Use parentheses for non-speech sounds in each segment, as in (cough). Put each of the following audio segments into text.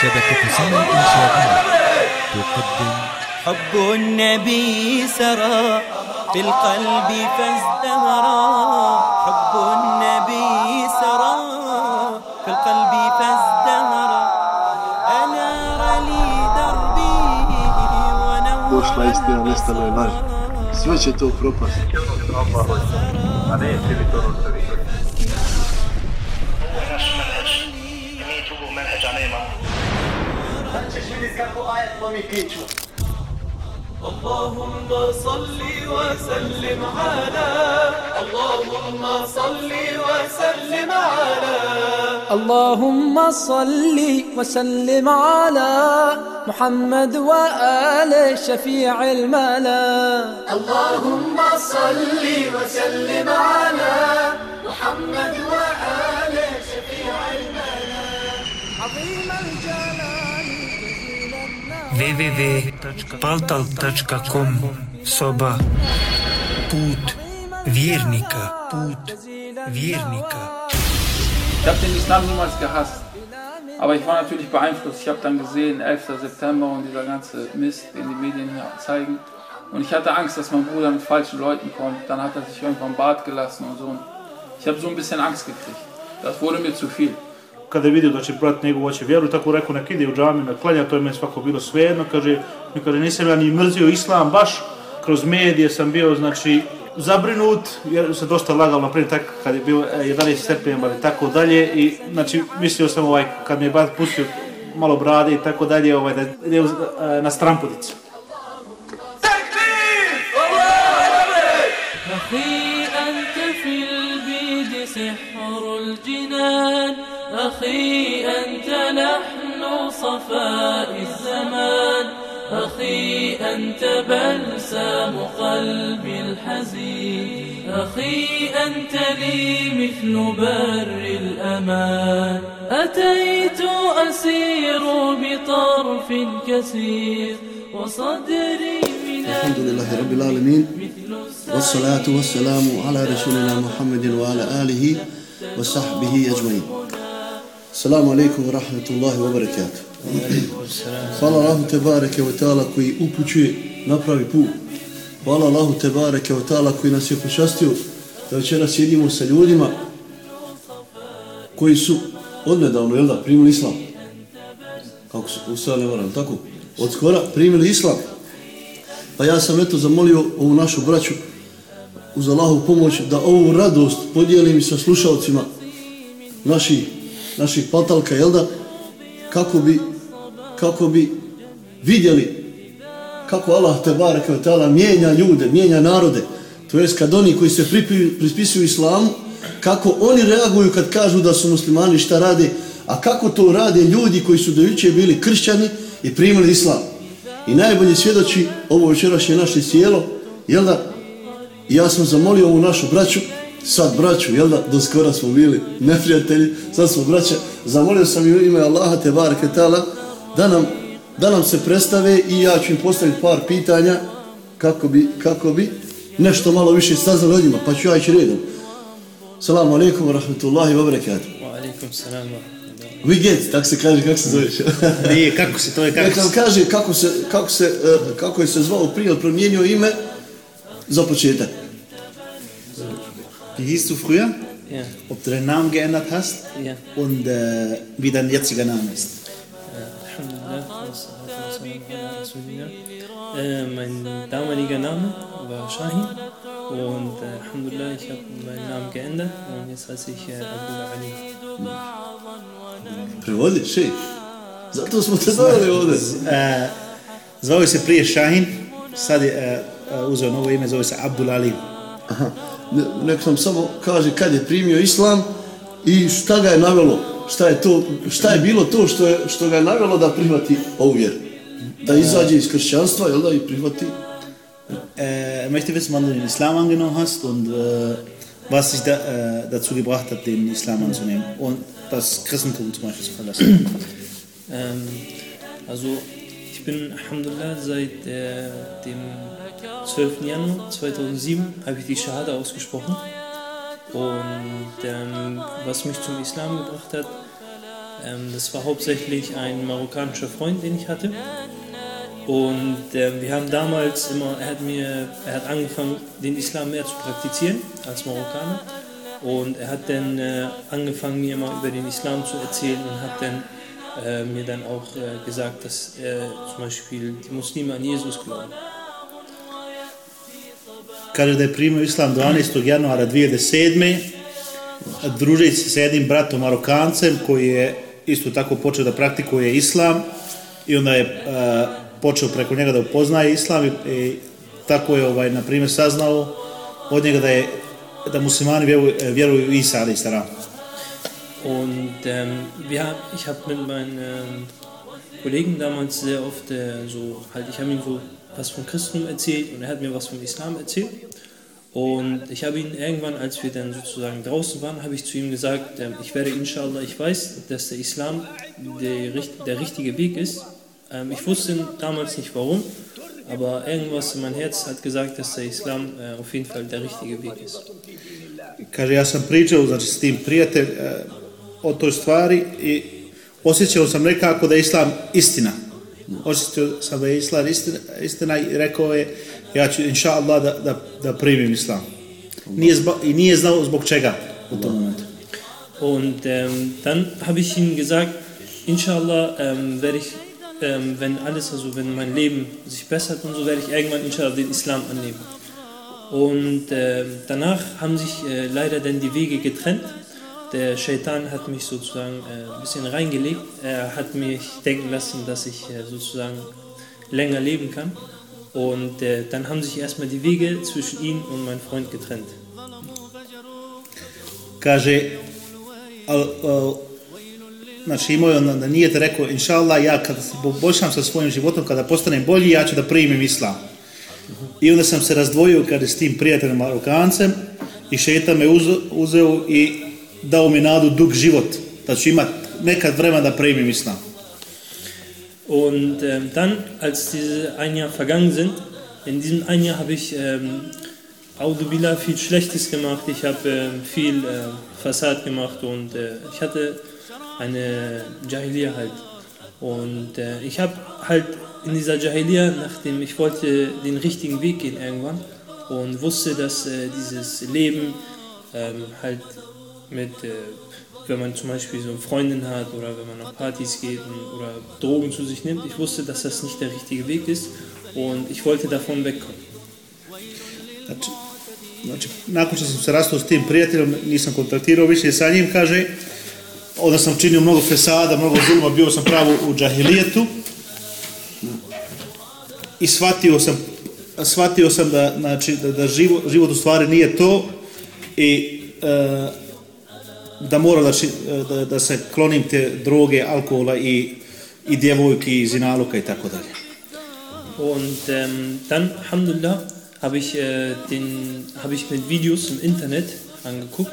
شبكة سنة إنشاءات تقدم. حب النبي سرى في القلب فازدهرا. حب النبي سرى في القلب فازدهرا. أنار لي دربي ونور Došla je istina, nestala je laž. sve će to propast. Sve će ono propast. a ne svi bi to ono što vi mi drugog menheđa nemamo. Sad ćeš vidjeti kako ajat lomi piću. اللهم صل وسلم على اللهم صل وسلم على اللهم صل وسلم على محمد وآل شفيع الملا. اللهم صل وسلم على محمد وآل شفيع الملا. عظيم الجلال. www.portal.com Soba Put Vjernika Put Vjernika Ich habe den Islam niemals gehasst, aber ich war natürlich beeinflusst. Ich habe dann gesehen, 11. September und dieser ganze Mist, den die Medien hier zeigen. Und ich hatte Angst, dass mein Bruder mit falschen Leuten kommt. Dann hat er sich irgendwann Bart gelassen und so. Ich habe so ein bisschen Angst gekriegt. Das wurde mir zu viel. kada je vidio da će brat njegov hoće vjeru, tako rekao nek ide u džamiju, nek klanja, to je meni svako bilo svejedno, kaže, mi kaže, nisam ja ni mrzio islam, baš kroz medije sam bio, znači, zabrinut, jer se dosta lagalo, naprijed, tako kad je bio e, 11. septembar i tako dalje, i znači, mislio sam ovaj, kad mi je brat pustio malo brade i tako dalje, ovaj, da ide e, na strampudicu. أخي أنت في البيد سحر الجنان أخي أنت لحن صفاء الزمان. أخي أنت بلسم قلبي الحزين. أخي أنت لي مثل بر الأمان. أتيت أسير بطرف كثير. وصدري من الحمد لله رب العالمين. والصلاة والسلام على رسولنا محمد وعلى آله وصحبه أجمعين. Salamu alaikum wa rahmatullahi wa barakatuh. Hvala Allahu te bareke wa ta'ala koji upućuje na pravi put. Hvala Allahu te bareke wa ta'ala koji nas je počastio da večeras sjedimo sa ljudima koji su odnedavno, jel da, primili islam. Kako su, ustavljali varam, tako? Od skora primili islam. Pa ja sam eto zamolio ovu našu braću uz Allahu pomoć da ovu radost podijelim sa slušalcima naših naših patalka, jel da? Kako bi, kako bi vidjeli kako Allah te bareke ve taala mijenja ljude, mijenja narode. To jest kad oni koji se pripi- prispisuju islamu, kako oni reaguju kad kažu da su muslimani šta rade, a kako to rade ljudi koji su do juče bili kršćani i primili islam. I najbolje svjedoči ovo večerašnje naše sjelo, jel da? Ja sam zamolio ovu našu braću, sad braću, jel da, do skora smo bili neprijatelji, sad smo braća, zamolio sam i u ime Allaha te bareke ta'ala da nam, da nam se predstave i ja ću im postaviti par pitanja kako bi, kako bi nešto malo više saznali od njima, pa ću ja ići redom. Salamu alaikum wa rahmatullahi wa barakatuh. Alaikum salam. We get, tak se kaže, kako se zoveš? (laughs) Nije, kako se to je, kako se... kaže kako se, kako se, eh, kako je se zvao prije, promijenio ime za početak. Wie hieß du früher? Ja. Ob du deinen Namen geändert hast? Ja. Und äh, wie dein jetziger Name ist? Äh, mein damaliger Name war Shahin und äh, Alhamdulillah, ich habe meinen Namen geändert und jetzt heiße ich äh, Abdul Ali. Prevodi, še. Zato smo te doveli ovdje. Äh, zvao se prije Shahin, sad je äh, äh, uzeo novo ime, zove se Abdul Ali. Aha. Ne- Nek nam samo kaže kad je primio islam i šta ga je navelo, šta je to, šta je bilo to što, je, što ga je navelo da prihvati ovu vjeru. Da izađe iz kršćanstva, jel da, i prihvati. Äh, er möchte wissen, wann du den Islam angenommen hast und äh, was dich da, äh, dazu gebracht hat, den Islam anzunehmen und das Christentum zum Beispiel zu verlassen. Ähm, also ich bin Alhamdulillah seit äh, dem 12. Januar 2007 habe ich die Shahada ausgesprochen. Und ähm, was mich zum Islam gebracht hat, ähm, das war hauptsächlich ein marokkanischer Freund, den ich hatte. Und äh, wir haben damals immer, er hat mir, er hat angefangen, den Islam mehr zu praktizieren als Marokkaner. Und er hat dann äh, angefangen, mir immer über den Islam zu erzählen und hat dann äh, mir dann auch äh, gesagt, dass zum Beispiel die Muslime an Jesus glauben. Kaže da je primio islam 12. januara 2007. družeći se s jednim bratom Marokancem koji je isto tako počeo da praktikuje islam i onda je uh, počeo preko njega da upoznaje islam i, i tako je ovaj na primjer saznao od njega da je da muslimani vjeruju, e, vjeruju u Isa alaih salam. Und ähm, wir, ich habe mit meinen ähm, Kollegen damals sehr oft äh, so, halt, ich habe ihn so was vom Christentum erzählt und er hat mir was vom Islam erzählt. Und ich habe ihn irgendwann, als wir dann sozusagen draußen waren, habe ich zu ihm gesagt, ähm, ich werde inshallah, ich weiß, dass der Islam der, der richtige Weg ist. Ähm, ich wusste damals nicht warum, aber irgendwas in meinem Herz hat gesagt, dass der Islam äh, auf jeden Fall der richtige Weg ist. Kaže, ja sam pričao znači, s tim prijatelj e, o toj stvari i osjećao sam nekako da je islam istina. Osjećao sam da je islam istina, istina i rekao je ja ću inša Allah da, da, da primim islam. Nije zba, I nije znao zbog čega u tom momentu. Und ähm, dann habe ich ihnen gesagt, inshallah ähm, werde ich, ähm, wenn alles, also wenn mein Leben sich bessert und so, werde ich irgendwann inshallah den Islam annehmen. Und ähm, danach haben sich äh, leider dann die Wege getrennt. Der Shaitan hat mich sozusagen äh, ein bisschen reingelegt. Er hat mich denken lassen, dass ich äh, sozusagen länger leben kann. Und äh, dann haben sich erstmal die Wege zwischen ihm und meinem Freund getrennt. Kaže, al, al, znači imao je on da nije te rekao, inša Allah, ja kada se poboljšam sa svojim životom, kada postanem bolji, ja ću da primim islam. I onda sam se razdvojio kada s tim prijateljem Marokancem i šetan me uzeo i dao mi nadu dug život, da ću imat nekad vremena da primim islam. Und ähm, dann, als diese ein Jahr vergangen sind, in diesem ein Jahr habe ich ähm, Audubillah viel Schlechtes gemacht. Ich habe ähm, viel äh, Fassad gemacht und äh, ich hatte eine Jahiliya halt. Und äh, ich habe halt in dieser Jahiliya, nachdem ich wollte den richtigen Weg gehen irgendwann und wusste, dass äh, dieses Leben ähm, halt mit, äh, wenn man zum Beispiel so eine Freundin hat oder wenn man auf Partys geht und, oder Drogen zu sich nimmt, ich wusste, dass das nicht der richtige Weg ist und ich wollte davon wegkommen. Znači, znači, nakon što sam se rastao s tim prijateljom, nisam kontaktirao više sa njim, kaže, onda sam činio mnogo fesada, mnogo zulma, bio sam pravo u džahilijetu i shvatio sam, shvatio sam da, znači, da, da život, život u stvari nije to i e, da moram da, da, da se klonim te droge, alkohola i, i djevojki, i zinaluka i tako dalje. Und ähm, dann, Alhamdulillah, habe ich, äh, habe ich mit Videos im Internet angeguckt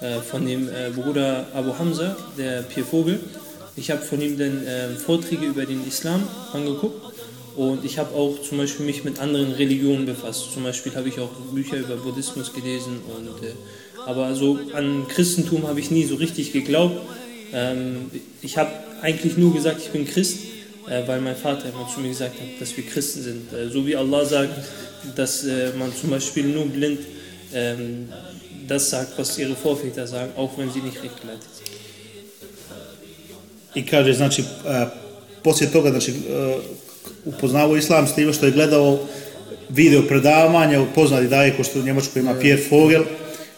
äh, von dem äh, Bruder Abu Hamza, der Pier Vogel. Ich habe von ihm dann äh, Vorträge über den Islam angeguckt und ich habe auch zum Beispiel mich mit anderen Religionen befasst. Zum Beispiel habe ich auch Bücher über Buddhismus gelesen und äh, aber so an Christentum habe ich nie so richtig geglaubt. Ähm, ich habe eigentlich nur gesagt, ich bin Christ, äh, weil mein Vater immer zu mir gesagt hat, dass wir Christen sind. Äh, so wie Allah sagt, dass äh, man zum Beispiel nur blind ähm, das sagt, was ihre Vorväter sagen, auch wenn sie nicht rechtgeleitet sind. I kaže, znači, a, poslije toga, znači, a, upoznao islam s time što je gledao video predavanja od poznati daje, ko što u Njemačkoj ima Pierre Vogel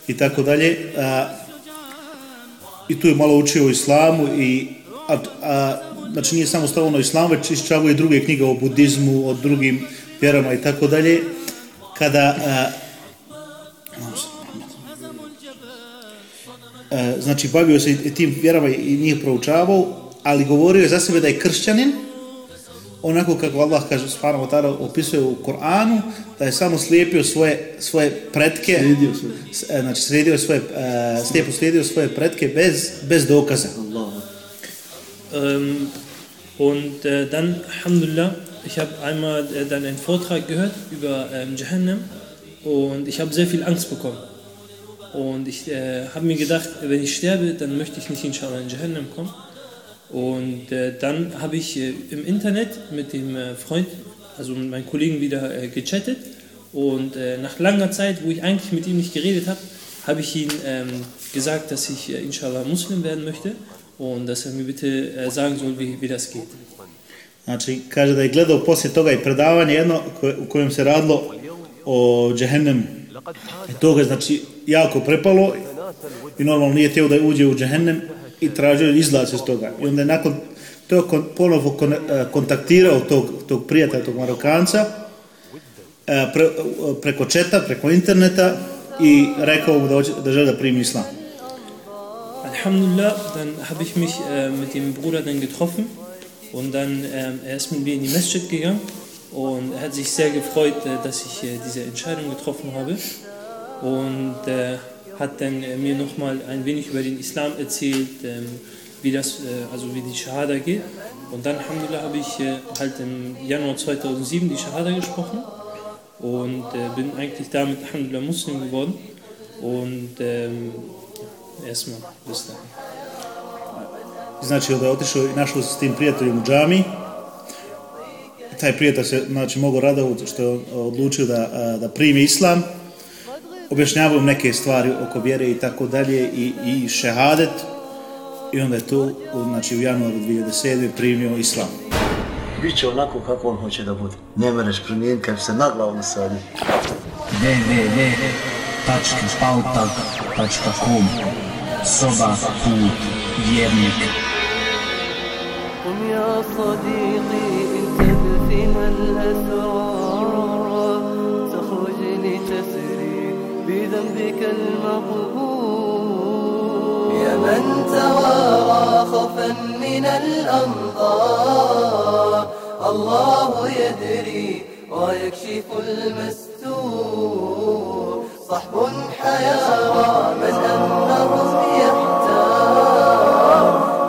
i tako dalje. a, I tu je malo učio o islamu i a, a, znači nije samo stavio na islamu, već iščavao i druge knjige o budizmu, o drugim vjerama i tako dalje. Kada a, znači bavio se tim vjerama i njih proučavao, ali govorio je za sebe da je kršćanin, onako kako Allah kaže subhanahu wa ta'ala opisuje u Koranu, da je samo slijepio svoje, svoje pretke, Slijedio sve. s- e, znači slijedio je svoje, e, slijepo slijedio svoje pretke bez, bez dokaza. Allah. Ähm, und äh, dann, Alhamdulillah, ich habe einmal äh, dann einen Vortrag gehört über ähm, Jahannam und ich habe sehr viel Angst bekommen. Und ich äh, habe mir gedacht, wenn ich sterbe, dann möchte ich nicht inshallah in Jahannam kommen. Und äh, dann habe ich äh, im Internet mit dem äh, Freund, also mit meinem Kollegen wieder äh, gechattet. Und äh, nach langer Zeit, wo ich eigentlich mit ihm nicht geredet habe, habe ich ihm ähm, gesagt, dass ich äh, inshallah Muslim werden möchte und dass er mir bitte sagen soll, wie, wie das geht. Znači, kaže da je gledao poslije toga i predavanje jedno koje, u kojem se radilo o džehennemu. I to ga znači jako prepalo i normalno nije htio da uđe u džehennem i tražio izlaz iz toga. I onda je nakon to kon, ponovo kon, eh, kontaktirao tog, tog prijatelja, tog Marokanca eh, pre, preko četa, preko interneta i rekao mu da, da želi da primi islam. Alhamdulillah, dann habe ich mich äh, mit dem Bruder dann getroffen und dann ähm, er ist mit mir in die Masjid gegangen und er hat sich sehr gefreut, äh, dass ich äh, diese Entscheidung getroffen habe und äh, hat dann äh, mir nochmal ein wenig über den Islam erzählt, ähm, wie das, äh, also wie die Shahada geht. Und dann, Alhamdulillah, habe ich äh, halt im Januar 2007 die Shahada gesprochen und äh, bin eigentlich damit, Alhamdulillah, Muslim geworden. Und ähm, erstmal bis dahin. Znači onda je otišao i našao se s tim prijateljem u džami. Taj prijatelj se znači, mogu radovati što je odlučio da, da primi islam. Objašnjavaju mu neke stvari oko vjere i tako dalje i, i šehadet. I onda je tu znači, u januaru 2007. primio islam. Biće onako kako on hoće da bude. Ne mereš promijeniti kad se na glavu nasadi. www.pautak.com Soba put vjernika قم يا صديقي تدفن الأسرار بذنبك المغفور. يا من توارى خوفا من الأنظار الله يدري ويكشف المستور. صحب حيارى من أمرهم يحتار.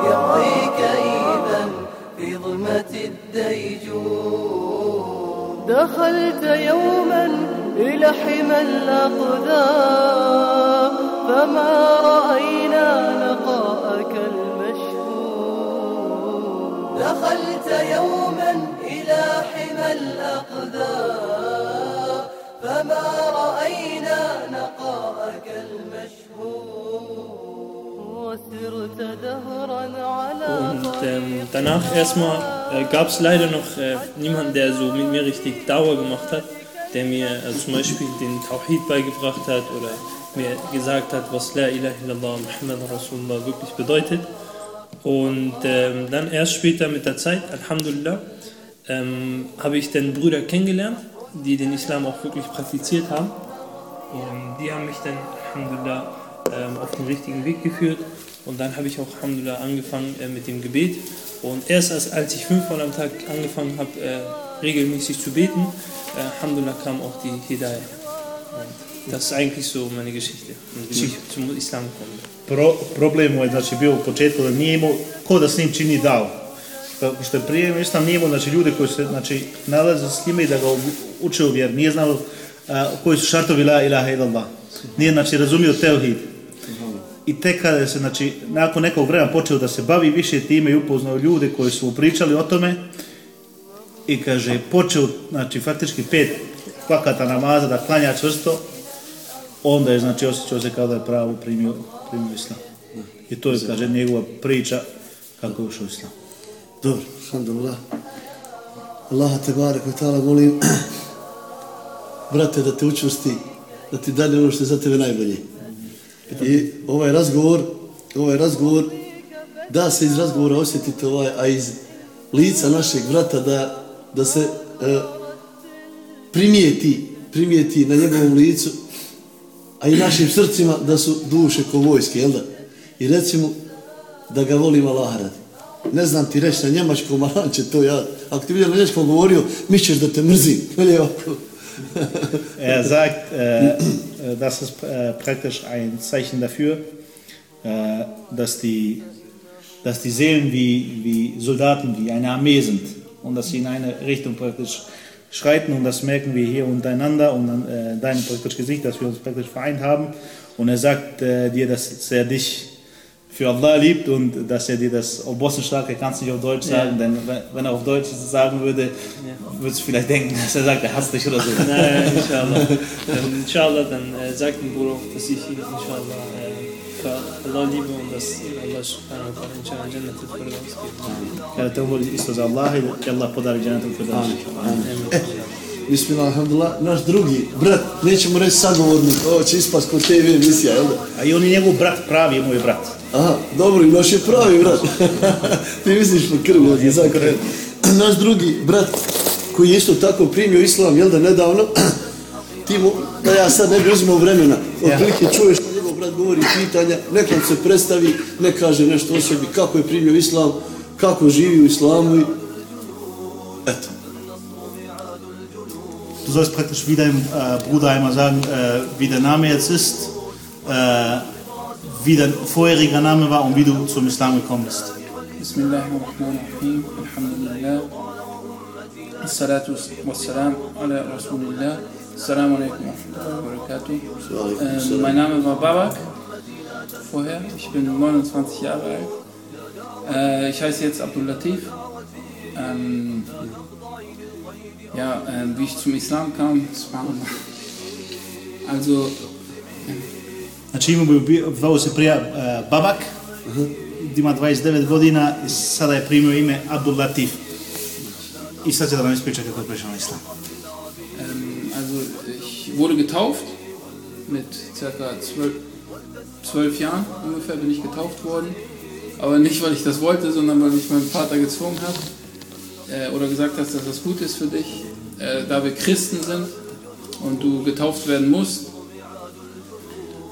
يمضي كئيبا في ظلمة الديجور. دخلت يوما إلى حمى الأقدام فما رأينا لقاءك المشهور دخلت يوما إلى حمى الأقدام فما رأينا نقاءك المشهور وسرت دهرا على Und ähm, danach erstmal äh, gab es leider noch äh, niemanden, der so mit mir richtig Dauer gemacht hat, der mir äh, zum Beispiel den Tawhid beigebracht hat oder mir gesagt hat, was La ilaha illallah Muhammad Rasulullah wirklich bedeutet. Und ähm, dann erst später mit der Zeit, Alhamdulillah, ähm, habe ich dann Brüder kennengelernt, die den Islam auch wirklich praktiziert haben. Und die haben mich dann, Alhamdulillah, ähm, auf den richtigen Weg geführt. Und dann habe ich auch, Alhamdulillah, angefangen äh, mit dem Gebet. Und erst als, als ich fünfmal am Tag angefangen habe, äh, regelmäßig zu beten, Alhamdulillah, kam auch die Hidayah. Das ist eigentlich so meine Geschichte, Meine Geschichte zum Islam gekommen. Pro, problem mu je znači, bio u početku da nije imao ko da s njim čini davu. Kako što je prije islam nije imao znači, ljude koji se znači, nalaze s njime i da ga uče u vjer. Nije znao a, koji su šartovi la ilaha illallah. Nije znači, razumio teuhid. I tek kada je se, znači, nakon nekog vremena počeo da se bavi više time i upoznao ljude koji su mu pričali o tome i kaže, počeo, znači, faktički pet vakata namaza da klanja čvrsto, onda je, znači, osjećao se kao da je pravo primio, primio islam. I to je, kaže, njegova priča kako je ušao islam. Dobro, alhamdulillah. Allaha te barek ve ta'ala molim, (clears throat) brate, da te učvrsti, da ti dane ono što je za tebe najbolje. I ovaj razgovor, ovaj razgovor, da se iz razgovora osjetite ovaj, a iz lica našeg brata da, da se e, primijeti, primijeti na njegovom licu, a i našim srcima da su duše ko vojske, jel da? I recimo da ga volim Allah radi. Ne znam ti reći na njemačkom, ali će to ja. Ako ti vidim na njemačkom govorio, mišćeš da te mrzim. Veli je ovako. Er sagt, äh, das ist äh, praktisch ein Zeichen dafür, äh, dass, die, dass die Seelen wie, wie Soldaten, wie eine Armee sind. Und dass sie in eine Richtung praktisch schreiten und das merken wir hier untereinander und an äh, deinem praktisch Gesicht, dass wir uns praktisch vereint haben und er sagt äh, dir, dass er dich für Allah liebt und dass er dir das auf Bosnisch-Stark, er kann es nicht auf Deutsch Ja. sagen, denn wenn- er auf Deutsch sagen würde, würdest du vielleicht denken, dass er sagt, er hasst dich oder so. Nein, inshallah. Dann, inshallah, dann äh, sagt dem Bruder dass ich ihn inshallah äh, für Allah liebe und dass Allah subhanahu wa ta'ala inshallah Jannat al-Firdaus gibt. Kada te uvoli isto za Allaha i da Allah podari dženetom firdaus. Bismillah, alhamdulillah, naš drugi brat, nećemo reći sagovornik, ovo će ispast kod TV emisija, jel da? A i on je njegov brat, pravi je moj brat. Aha, dobro, i naš je pravi brat. (laughs) Ti misliš po krvi, od zakon. Naš drugi brat, koji je isto tako primio islam, jel da, nedavno, (clears throat) ti mu, da ja sad ne bi uzimao vremena, otprilike čuješ brat govori pitanja, nek se predstavi, ne kaže nešto o sebi, kako je primio islam, kako živi u islamu i eto. Du sollst praktisch wie deinem äh, eh, Bruder einmal sagen, äh, wie der Name jetzt ist, äh, eh, wie dein vorheriger Name war und wie du zum Islam gekommen bist. Bismillahirrahmanirrahim, alhamdulillah, assalatu wassalam ala rasulillah, Assalamu alaikum ähm, Mein Name war Babak vorher, ich bin 29 Jahre alt. Äh, ich heiße jetzt Abdul Latif. Ähm, ja, äh, wie ich zum Islam kam, also. Znači imamo zvao se prija uh, Babak, ima 29 godina i sada je primio ime Abdul Latif. I sad će da nam ispriča kako je prešao na islam. Wurde getauft mit circa zwölf, zwölf Jahren ungefähr bin ich getauft worden. Aber nicht, weil ich das wollte, sondern weil mich mein Vater gezwungen hat äh, oder gesagt hat, dass das gut ist für dich, äh, da wir Christen sind und du getauft werden musst.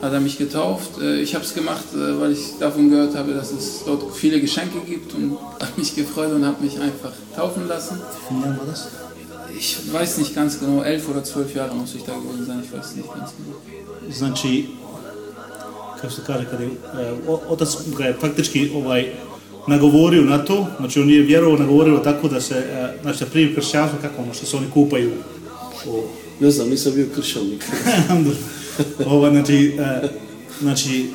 Hat er mich getauft. Äh, ich habe es gemacht, äh, weil ich davon gehört habe, dass es dort viele Geschenke gibt und (laughs) habe mich gefreut und habe mich einfach taufen lassen. Wie lange war das? Ich weiß nicht ganz genau, elf oder zwölf Jahre muss ich da gewesen sein, ich weiß nicht ganz genau. Znači, kako se kaže, kada je o- otac ga je praktički ovaj, nagovorio na to, znači on je vjerovao, nagovorio tako da se, e, znači da primi kršćanstvo, kako ono što se oni kupaju u, Ne znam, nisam bio kršćanik. (laughs) Ova, znači, e, znači,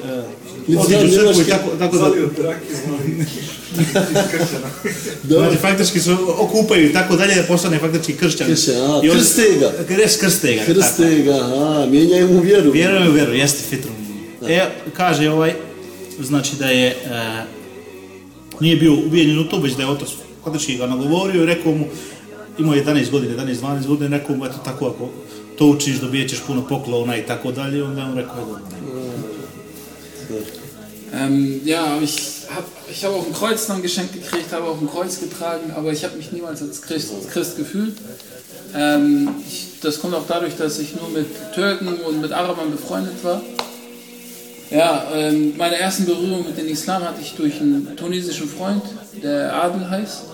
e, otiđu crkvu i tako, tako da... Znači, faktički se okupaju i tako dalje, da postane faktički kršćan. Kršćan, a, I on- krste ga. Kres, krste ga. Krste ga, a, mijenjaju mu vjeru. Vjerujem u vjeru, jeste fitru. E, kaže ovaj, znači da je, e, nije bio ubijenjen u to, već da je otac faktički ga nagovorio i rekao mu, imao je 11 godina, 11-12 godina, rekao mu, eto tako, ako to učiš, dobiješ ćeš puno poklona i tako dalje, onda je on rekao, dobro. Ähm, ja, ich habe ich hab auch ein Kreuz dann geschenkt gekriegt, habe auch ein Kreuz getragen, aber ich habe mich niemals als Christ, als Christ gefühlt. Ähm, ich, das kommt auch dadurch, dass ich nur mit Türken und mit Arabern befreundet war. Ja, ähm, meine ersten Berührungen mit dem Islam hatte ich durch einen tunesischen Freund, der Adel heißt.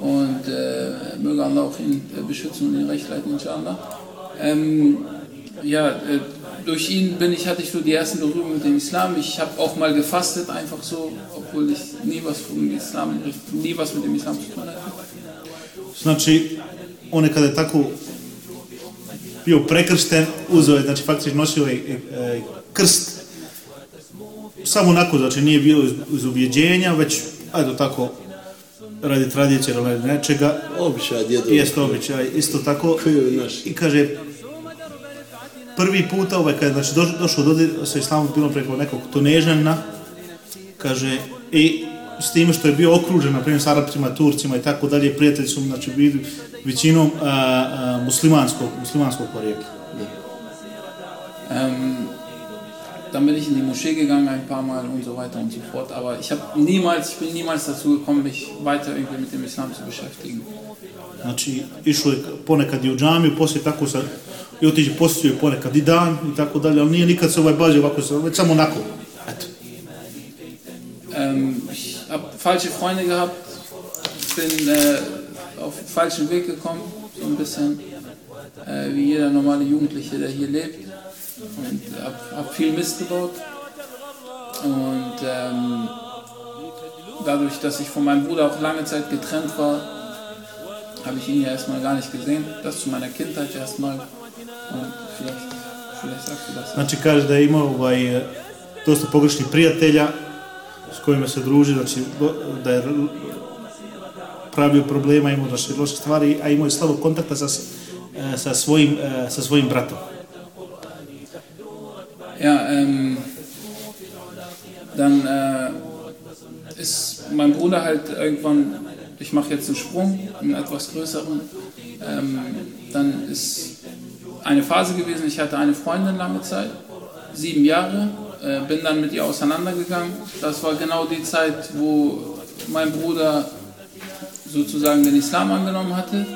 Und äh, möge Allah auch ihn äh, beschützen und ihn recht leiten, inshallah. Ähm, ja, äh, durch ihn bin ich, hatte ich so die ersten Berührungen mit dem Islam. Ich habe auch mal gefastet, einfach so, obwohl ich nie was vom Islam, nie was mit dem Islam zu tun hatte. Znači, on je kada je tako bio prekršten, uzeo je, znači faktički nosio je e, krst samo onako, znači nije bio iz, iz ubjeđenja, već, ajde tako, radi tradicije ili radi nečega. Običaj djedo. Jeste običaj, isto tako. I kaže, prvi puta, ovaj, kada je znači, doš, došao dodir sa islamom bilo preko nekog tunežana, kaže, i s time što je bio okružen, na primjer, s Arapcima, Turcima i tako dalje, prijatelji su, znači, bili većinom a, a, muslimanskog, muslimanskog porijekla. Ähm, dann bin ich in die Moschee gegangen ein paar Mal und so weiter und so fort. Aber ich habe niemals, ich bin niemals dazu gekommen, mich weiter irgendwie mit dem Islam zu beschäftigen. Znači, išao je ponekad i u džamiju, poslije tako sa, i otiđe postio je ponekad i dan i tako dalje, ali nije nikad se ovaj bavio ovako, već samo onako. Eto. Ähm, ich habe falsche Freunde gehabt, bin äh, auf den falschen Weg gekommen, so ein bisschen, äh, wie jeder normale Jugendliche, der hier lebt. Und habe hab viel Mist gebaut. Und ähm, dadurch, dass ich von meinem Bruder auch lange Zeit getrennt war, habe ich ihn ja erstmal gar nicht gesehen. Das zu meiner Kindheit erstmal. Znači kaže da je imao ovaj, e, dosta pogrešnih prijatelja s kojima se druži, znači da je pravio problema, imao znači, loše stvari, a imao je slabo kontakta sa, e, sa, svojim, e, sa svojim bratom. Ja, ähm, dann äh, ist mein Bruder halt irgendwann, ich mache jetzt einen Sprung, einen etwas größeren, ähm, dann ist eine Phase gewesen, ich hatte eine Freundin lange Zeit, sieben Jahre, äh, bin dann mit ihr auseinandergegangen. Das war genau die Zeit, wo mein Bruder sozusagen den Islam angenommen hatte.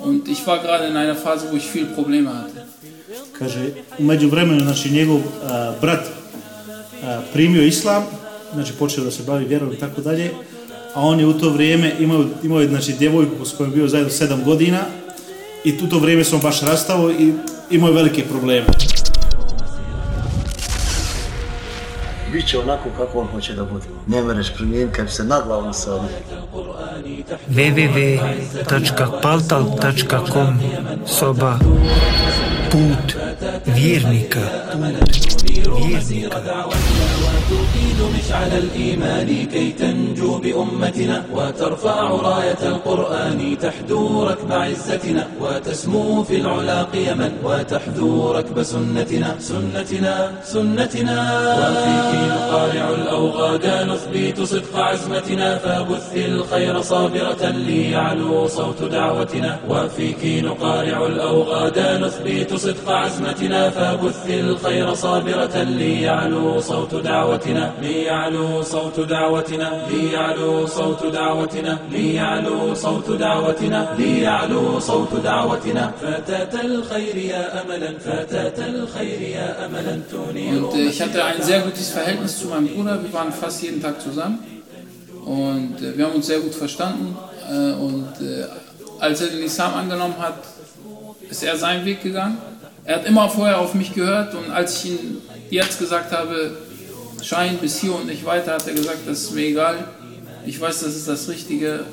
Und ich war gerade in einer Phase, wo ich viele Probleme hatte. Kaže, umeđu vremenu, znači njegov a, brat a, primio islam, znači počeo da se bavi vjerom i tako dalje, a on je u to vrijeme imao, imao znači, djevojku s kojom bio zajedno sedam godina i u to vrijeme on baš rastao i imao je velike probleme. Biće onako kako on hoće da bude. Ne mereš promijeniti kad se na glavu sadio. www.paltal.com Soba Put vjernika Put vjernika توقيد مشعل الإيمان كي تنجو بأمتنا وترفع راية القرآن تحدو ركب عزتنا وتسمو في العلا قيما وتحدو ركب سنتنا سنتنا سنتنا. وفيك نقارع الأوغاد نثبت صدق عزمتنا فبث الخير صابرة ليعلو صوت دعوتنا. وفيك نقارع الأوغاد نثبت صدق عزمتنا فبث الخير صابرة ليعلو صوت دعوتنا. ليعلو صوت دعوتنا ليعلو صوت دعوتنا ليعلو صوت دعوتنا ليعلو صوت دعوتنا فتاة الخير يا أملا فتاة الخير يا أملا تنير Und äh, ich hatte ein sehr gutes Verhältnis zu meinem Bruder. Wir waren fast jeden Tag zusammen. Und äh, wir haben uns sehr gut verstanden. Äh, und äh, als er den Islam angenommen hat, ist er seinen Weg gegangen. Er hat immer vorher auf mich gehört. Und als ich ihm jetzt gesagt habe, Schein bis hier und nicht weiter, hat er gesagt, das ist mir egal. Ich weiß, das ist das Richtige.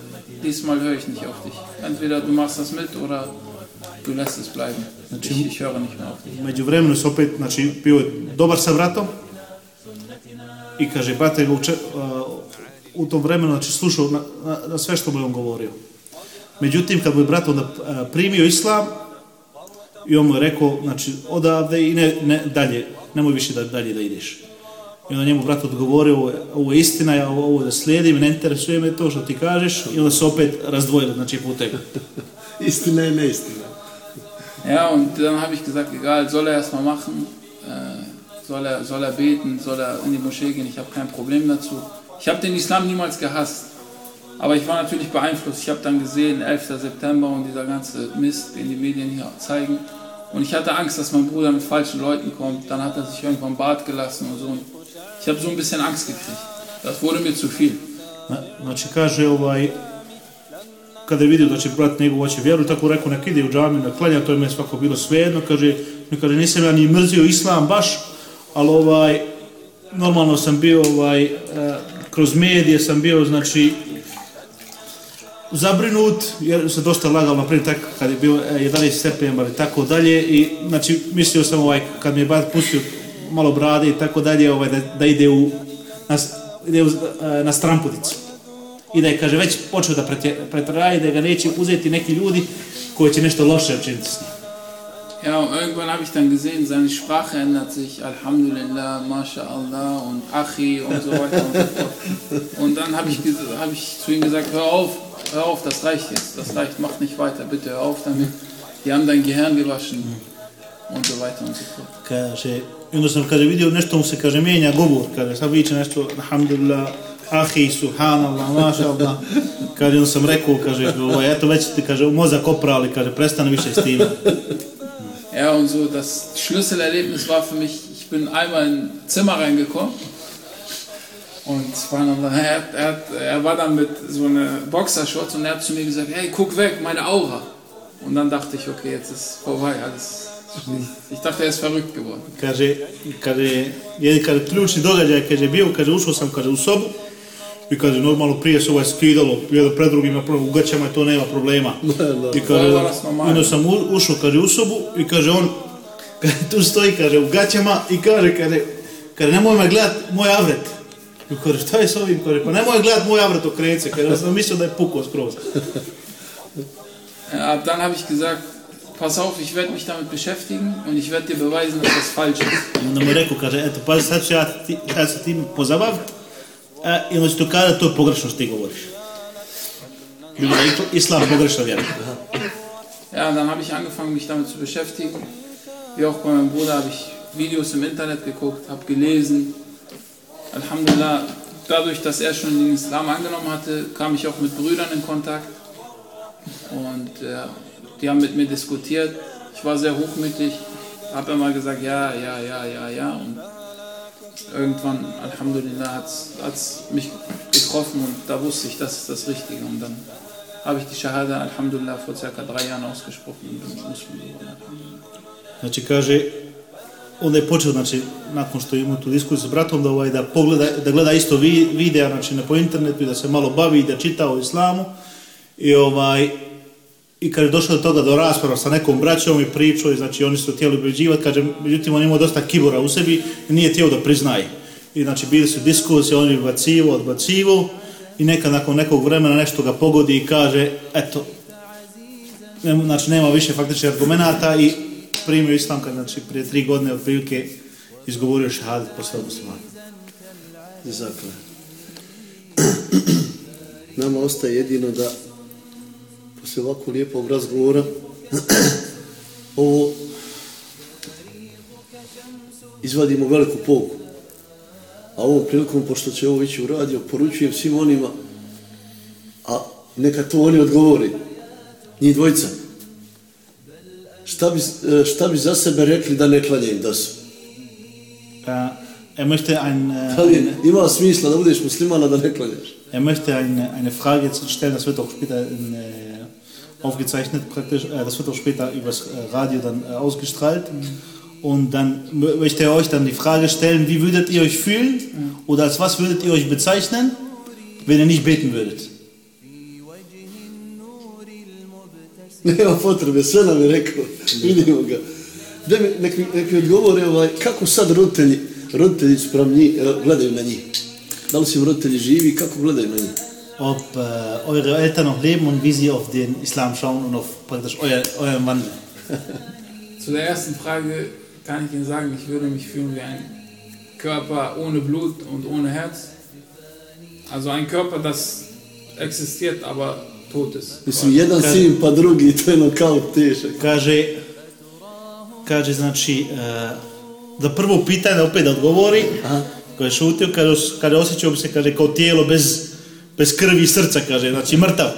Diesmal höre ich nicht auf dich. Entweder du machst das mit oder du lässt es bleiben. Ich, ich höre nicht mehr auf dich. Među vremenu se opet, znači, bio je dobar sa bratom i kaže, brate ga uče, a, u tom vremenu, znači, slušao na, na, na sve što mu je on govorio. Međutim, kad mu je brat onda a, primio islam, i on mu je rekao, znači, odavde i ne, ne dalje, nemoj više da dalje da ideš. I onda njemu brat odgovorio, ovo je, ovo je istina, ja ovo, ovo da slijedim, ne interesuje me to što ti kažeš, i onda se opet razdvojili, znači, putem. (laughs) Istina je neistina. Ja, und dann habe ich gesagt, egal, soll er erstmal machen, äh, soll, er, soll er beten, soll er in die Moschee gehen, ich habe kein Problem dazu. Ich habe den Islam niemals gehasst, aber ich war natürlich beeinflusst. Ich habe dann gesehen, 11. September und dieser ganze Mist, den die Medien hier zeigen. Und ich hatte Angst, dass mein Bruder mit falschen Leuten kommt. Dann hat er sich irgendwann Bart gelassen und so. Ich habe so ein bisschen Angst gekriegt. Das wurde mir zu viel. Na- Znači kaže ovaj kada je vidio da će brat njegov hoće vjeru, tako rekao nek ide u džamiju na klanja, to je meni svako bilo svejedno, kaže, mi kaže nisam ja ni mrzio islam baš, ali ovaj normalno sam bio ovaj e, kroz medije sam bio znači zabrinut jer se dosta lagalo na primjer tako kad je bio 11 e, septembar i tako dalje i znači mislio sam ovaj kad mi je brat pustio malo brade i tako dalje ovaj da, da ide u na, ide u, e, na stramputicu i da je kaže već počeo da pretraje i da ga neće uzeti neki ljudi koji će nešto loše učiniti s njim. Und irgendwann habe ich dann gesehen, seine Sprache ändert sich. Alhamdulillah, MashaAllah und Achi und so weiter und so fort. Und dann habe ich, hab ich zu ihm gesagt, hör auf, hör auf, das reicht jetzt. Das reicht, mach nicht weiter, bitte hör auf damit. Die haben dein Gehirn gewaschen und so weiter und so fort. Kaže, sam kaže vidio nešto mu se kaže mijenja govor, kaže sad viče nešto alhamdulillah, ahi, subhanallah, mašallah. Kaže, onda sam rekao, kaže, ovaj, eto već ti, kaže, mozak oprali, kaže, prestane više s tim. Ja, und so das Schlüsselerlebnis war für mich, ich bin einmal in ein Zimmer reingekommen und subhanallah, er, hat- er, hat- er war dann mit so einer Boxershorts und er hat zu mir gesagt, hey, guck weg, meine Aura. Und dann dachte ich, okay, jetzt ist vorbei, alles. Ich, dachte, er ist verrückt geworden. Kaže, kaže, je, kaže, ključni događaj, kaže, bio, kaže, ušao sam, kaže, u sobu I kaže, normalno prije se ovaj skidalo, jedan pred drugim, na prvo, u gaćama to nema problema. I kaže, onda sam u- ušao, kaže, u sobu i kaže, on, kaže, (laughs) tu stoji, kaže, u gaćama i kaže, kaže, kaže, nemoj me gledat moj avret. I kaže, šta je s ovim? Kaže, pa nemoj gledat moj avret se, kaže, ja sam mislio da je pukao skroz. Ab dann habe ich gesagt, pass auf, ich werde mich damit beschäftigen und ich werde dir beweisen, dass das falsch ist. I onda mu rekao, kaže, eto, pazi, sad ću ja, ti, ja se tim pozabavit, i onda ću ti kada to je pogrešno što ti govoriš. Je islam pogrešna vjera. Ja, dann habe ich angefangen, mich damit zu beschäftigen. Wie auch bei meinem Bruder habe ich Videos im Internet geguckt, habe gelesen. Alhamdulillah, dadurch, dass er schon den Islam angenommen hatte, kam ich auch mit Brüdern in Kontakt. Und äh, die haben mit mir diskutiert. Ich war sehr hochmütig, habe immer gesagt, ja, ja, ja, ja, ja. Und irgendwann, Alhamdulillah, hat es mich getroffen und da wusste ich, das ist das Richtige. Und dann habe ich die Shahada, Alhamdulillah, vor circa drei Jahren ausgesprochen und bin Muslim geworden. Znači, kaže, onda je počeo, znači, nakon što je imao tu diskusiju s bratom, da, ovaj, da, pogleda, da gleda isto vi, videa, znači, na po internetu i da se malo bavi i da čita o islamu. I ovaj, i kad je došao do toga do rasprava sa nekom braćom i pričao, i znači oni su htjeli ubeđivati, kaže, međutim on imao dosta kibora u sebi i nije htio da priznaje. I znači bili su diskusije, on je odbacivo, odbacivo i neka nakon nekog vremena nešto ga pogodi i kaže, eto, ne, znači nema više faktičnih argumenata i primio islam kad znači prije tri godine otprilike izgovorio šahadet posle muslimana. Zakle. (clears throat) Nama ostaje jedino da poslije ovako lijepog razgovora (clears throat) ovo izvadimo veliku pouku. A ovom prilikom, pošto će ovo ići u radio, poručujem svim onima, a neka to oni odgovori, njih dvojica. Šta bi, e, šta bi za sebe rekli da ne klanjaju da su? Äh, er möchte ein, äh, ima smisla da budeš muslimana da ne klanjaš? er möchte eine, eine Frage jetzt stellen, das wird auch später in, äh, aufgezeichnet praktisch, äh, das wird auch später übers äh, Radio dann äh, ausgestrahlt. Und dann mö- möchte er euch dann die Frage stellen, wie würdet ihr euch fühlen oder als was würdet ihr euch bezeichnen, wenn ihr nicht beten würdet? (laughs) Nema potrebe, sve nam je rekao, vidimo ga. Da mi, nek, mi, nek mi odgovore ovaj, kako sad roditelji, roditelji sprem njih, eh, gledaju na njih. Da li su roditelji živi, kako gledaju na njih? Ob äh, eure Eltern noch leben und wie sie auf den Islam schauen und auf praktisch euer, euren Wandel. (laughs) Zu der ersten Frage kann ich Ihnen sagen, ich würde mich fühlen wie ein Körper ohne Blut und ohne Herz. Also ein Körper, das existiert, aber tot ist. Mislim, jedan sin pa drugi, to je ono kao tešak. Kaže, kaže znači, e, da prvo pitanje opet da odgovori, koji je šutio, kaže, os- kaže, osjećao bi se, kaže, kao tijelo bez, bez krvi i srca, kaže, znači mrtav.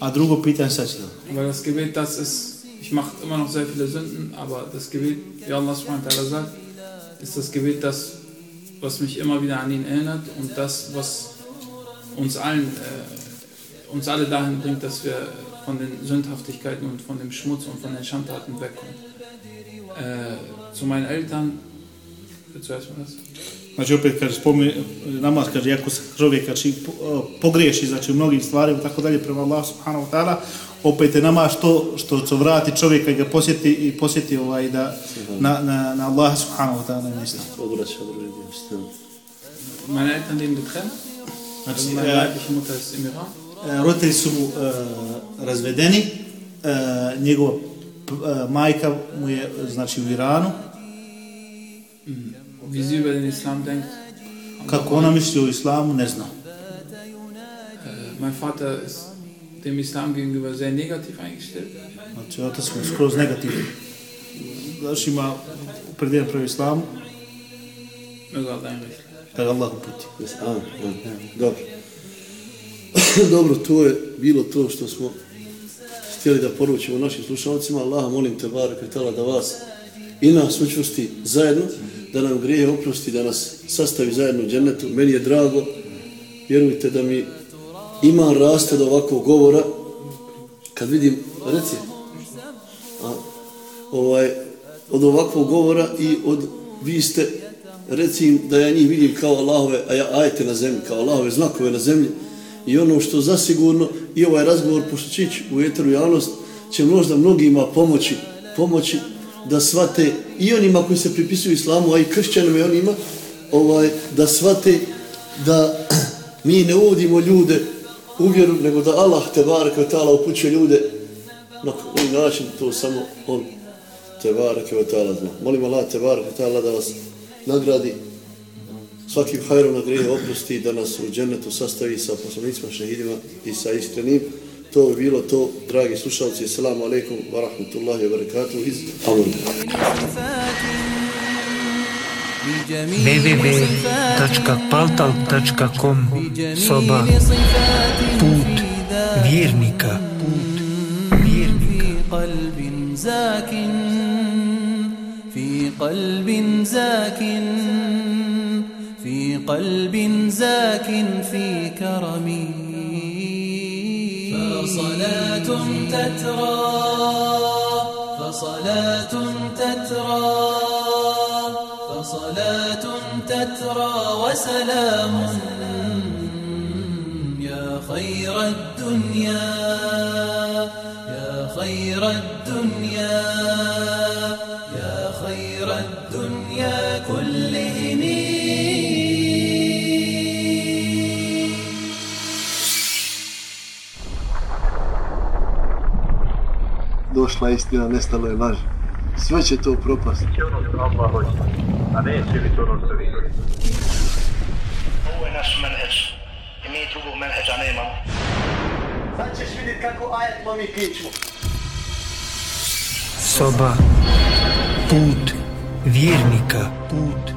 A drugo pitanje sad će da. Weil das Gebet, das ist, ich mache immer noch sehr viele Sünden, aber das Gebet, wie Allah subhanahu wa ta'ala sagt, ist das Gebet das, was mich immer wieder an ihn erinnert und das, was uns allen, äh, uns alle dahin bringt, dass wir von den Sündhaftigkeiten und von dem Schmutz und von den Schandtaten wegkommen. Äh, zu meinen Eltern, willst du erstmal das? Znači opet kaže, spomi, namaz, kaže, ako se čovjek znači, po- pogriješi znači, u mnogim stvarima, tako dalje, prema Allah subhanahu wa ta'ala, opet je namaz to što, što vrati čovjeka i ga posjeti, i posjeti ovaj, da, na, na, na Allah subhanahu wa ta'ala na islam. Odvraća drugi stan. Meine Eltern leben getrennt. Znači, e, e, roditelji su mu e, razvedeni, njegova majka mu je znači u Iranu, Wie sie über den Islam denkt. kako ona misli o islamu, ne znam. Mein Vater ist dem Islam gegenüber sehr negativ eingestellt. Znači, otac mu je skroz negativno. Znači, ima opredjeljen prema islamu, Möge Allah einrichten. da ga Allah uputi. A, dobro. (clears throat) dobro, to je bilo to što smo htjeli da poručimo našim slušalcima. Allaha molim te, Barak i Tala, da vas i nas učvrsti zajedno, da nam grije oprosti, da nas sastavi zajedno u džennetu. Meni je drago, vjerujte da mi ima raste do ovakvog govora. Kad vidim, reci, a, ovaj, od ovakvog govora i od vi ste reci im da ja njih vidim kao Allahove aj- ajete na zemlji, kao Allahove znakove na zemlji i ono što zasigurno i ovaj razgovor, pošto će ići u eteru javnost, će možda mnogima pomoći, pomoći da svate i onima koji se pripisuju islamu, a i kršćanima i onima, ovaj, da svate da (clears throat) mi ne uvodimo ljude u vjeru, nego da Allah te barek vatala upućuje ljude na koji način to samo on te barek vatala zna. Molim Allah te barek vatala da vas nagradi svakim hajrom na grije oprosti da nas u džennetu sastavi sa poslanicima, šehidima i sa iskrenim. To bi bilo to, dragi slušalci. Assalamu alaikum wa rahmatullahi wa barakatuh iz Amurka. www.paltal.com Soba Put vjernika قلب زاك في قلب زاك في قلب زاك في كرمي فصلاة تترى فصلاة تترى فصلاة تترى وسلام يا خير الدنيا يا خير الدنيا. Došla istina, nestalo je laž. Sve će to propasti. Allah hoće, a neće biti ono što vi Ovo je naš menheđ. I mi drugog menheđa nemamo. Sad ćeš vidjeti kako ajet lomi kičmu. Soba Put vjernika Put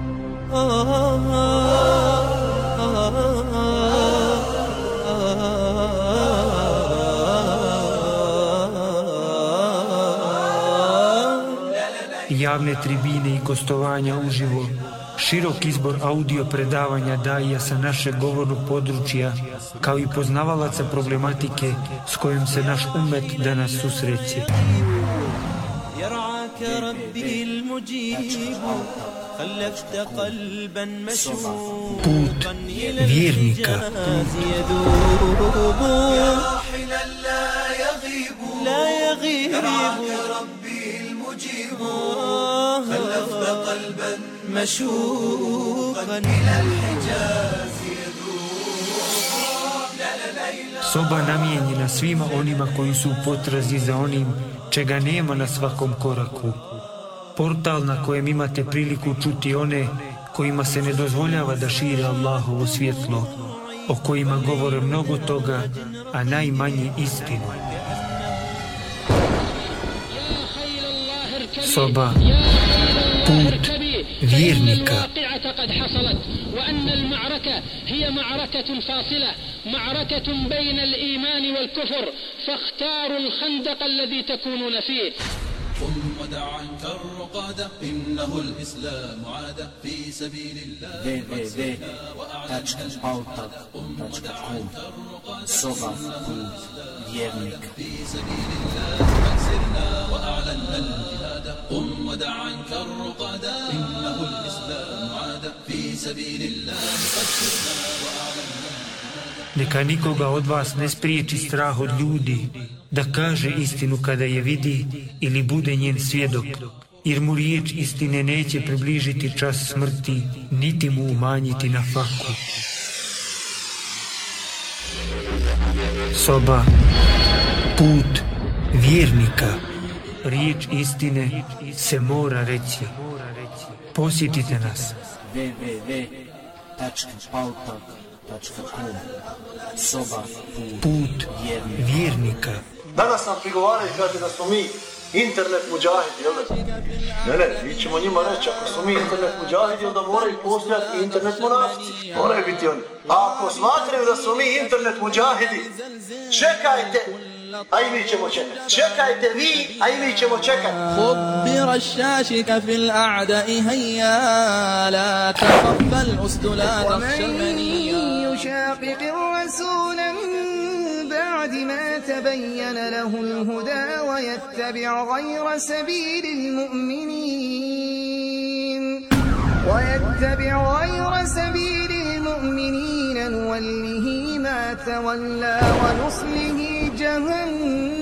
Javne tribine i gostovanja uživo Širok izbor audio predavanja daija sa našeg govornog područja, kao i poznavalaca problematike s kojom se naš umet danas susreće. يرعاك ربي المجيب خلفت قلبا مشوقا Put vjernika الناس يذوب راحلا لا يغيب مشوقا إلى الحجاز Soba namijenjena svima onima koji su u potrazi za onim čega nema na svakom koraku. Portal na kojem imate priliku čuti one kojima se ne dozvoljava da šire Allahovo svjetlo, o kojima govore mnogo toga, a najmanje istinu. Soba Put vjernika الواقعة قد حصلت وأن المعركة هي معركة فاصلة معركة بين الإيمان والكفر فاختاروا الخندق الذي تكونون فيه. قم ودع عنك الرقاد إنه الإسلام عاد في سبيل الله vjernika في سبيل الله سرنا وأعلنا الجهاد قم ودع عنك الرقاد إنه الإسلام عاد في سبيل الله قد سرنا وأعلنا Neka nikoga od vas ne spriječi strah od ljudi da kaže istinu kada je vidi ili bude njen svjedok, jer mu riječ istine neće približiti čas smrti, niti mu umanjiti na faku. Soba Put vjernika Riječ istine se mora reći. Posjetite nas. www.pautak.com Soba Put vjernika Danas nam prigovaraju kaže da smo mi internet muđahidi, jel da? Ne, ne, mi ćemo njima reći, ako smo mi internet muđahidi, onda moraju postojati internet monafici. Moraju biti oni. A ako smatraju da smo mi internet muđahidi, čekajte, mi ćemo čekati. Čekajte vi, a i mi ćemo. خبر الشاشك في الأعداء هيا لا تخف الأسد لا تخشى المنيا يشاقق الرسول من بعد ما تبين له الهدى ويتبع غير سبيل المؤمنين ويتبع يتبع غير سبيل المؤمنين نوله ما تولى ونصله جهنم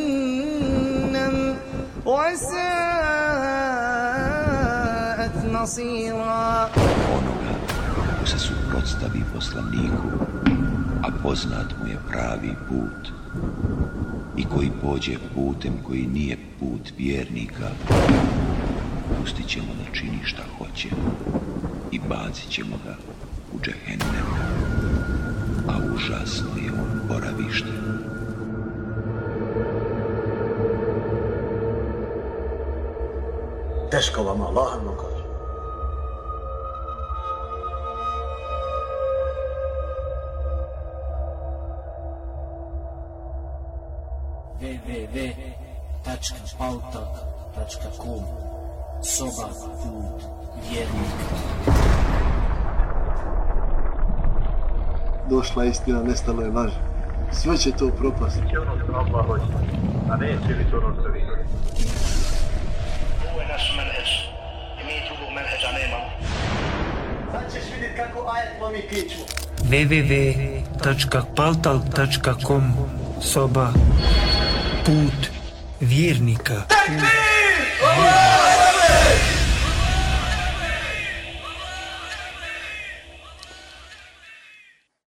وساءت مصيرا ko se suprotstavi poslaniku, a poznat mu je pravi put, i koji pođe putem koji nije put vjernika, pustit ćemo da čini šta hoće i bacit ćemo ga u džehennem, a užasno je on boravište. Teško vam Allah kaže. www.pautak.com Soba put vjernika. Došla je istina, nestalo je laž. Sve će to propasti. Će ono što Allah hoće, a neće biti ono što vi. Ovo je naš menheđ. I mi drugog menheđa nemamo. Sad ćeš vidjeti kako ajet lomi kičmu. www.paltal.com Soba Put vjernika. Takbir! Allah!